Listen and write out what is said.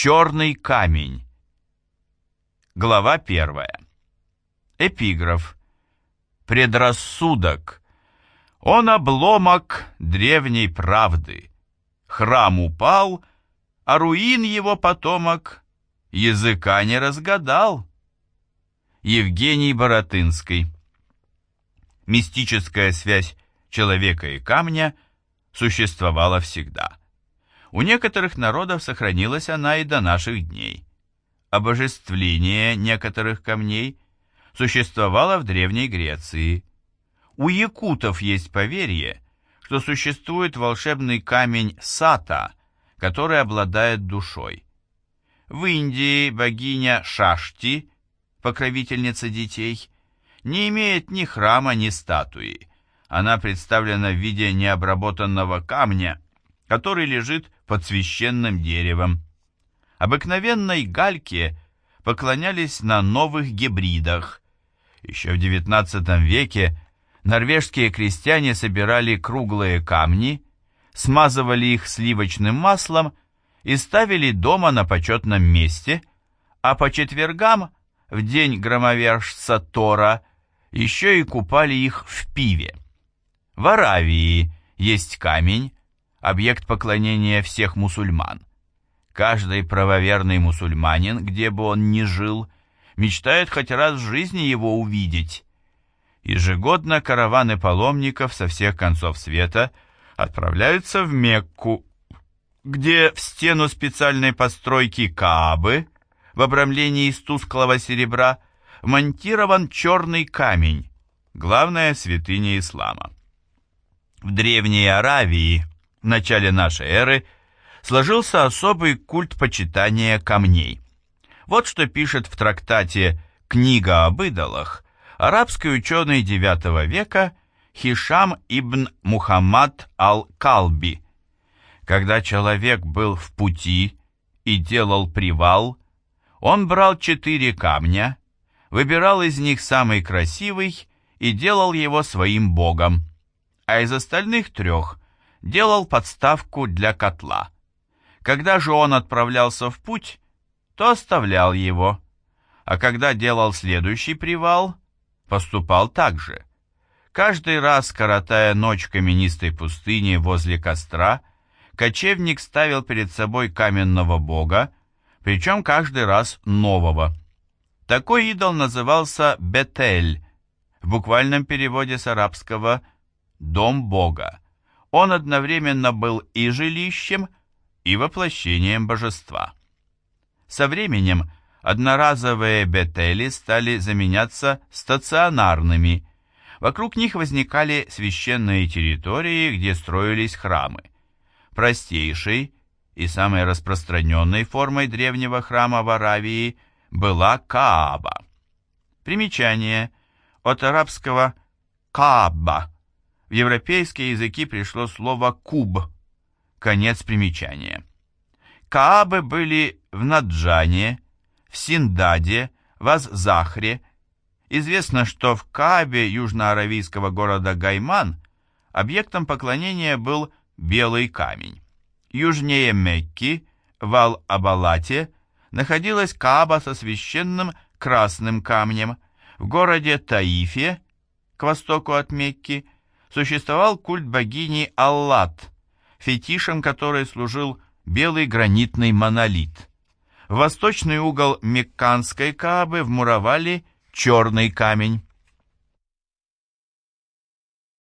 Черный камень. Глава первая. Эпиграф. Предрассудок. Он обломок древней правды. Храм упал, а руин его потомок языка не разгадал. Евгений Боротынский. Мистическая связь человека и камня существовала всегда. У некоторых народов сохранилась она и до наших дней. Обожествление некоторых камней существовало в Древней Греции. У якутов есть поверье, что существует волшебный камень сата, который обладает душой. В Индии богиня Шашти, покровительница детей, не имеет ни храма, ни статуи. Она представлена в виде необработанного камня, который лежит под священным деревом. Обыкновенной гальке поклонялись на новых гибридах. Еще в XIX веке норвежские крестьяне собирали круглые камни, смазывали их сливочным маслом и ставили дома на почетном месте, а по четвергам, в день громовержца Тора, еще и купали их в пиве. В Аравии есть камень, объект поклонения всех мусульман. Каждый правоверный мусульманин, где бы он ни жил, мечтает хоть раз в жизни его увидеть. Ежегодно караваны паломников со всех концов света отправляются в Мекку, где в стену специальной постройки Каабы в обрамлении из тусклого серебра монтирован черный камень, главная святыня ислама. В Древней Аравии в начале нашей эры сложился особый культ почитания камней. Вот что пишет в трактате «Книга об идолах» арабский ученый IX века Хишам ибн Мухаммад ал-Калби. Когда человек был в пути и делал привал, он брал четыре камня, выбирал из них самый красивый и делал его своим богом, а из остальных трех делал подставку для котла. Когда же он отправлялся в путь, то оставлял его, а когда делал следующий привал, поступал так же. Каждый раз, коротая ночь каменистой пустыне возле костра, кочевник ставил перед собой каменного бога, причем каждый раз нового. Такой идол назывался Бетель, в буквальном переводе с арабского «дом бога», он одновременно был и жилищем, и воплощением божества. Со временем одноразовые бетели стали заменяться стационарными. Вокруг них возникали священные территории, где строились храмы. Простейшей и самой распространенной формой древнего храма в Аравии была Кааба. Примечание от арабского «кааба» В европейские языки пришло слово «куб», конец примечания. Каабы были в Наджане, в Синдаде, в Аззахре. Известно, что в Каабе южноаравийского города Гайман объектом поклонения был белый камень. Южнее Мекки, в Ал-Абалате, находилась Кааба со священным красным камнем. В городе Таифе, к востоку от Мекки, существовал культ богини Аллат, фетишем которой служил белый гранитный монолит. В восточный угол Мекканской Каабы вмуровали черный камень.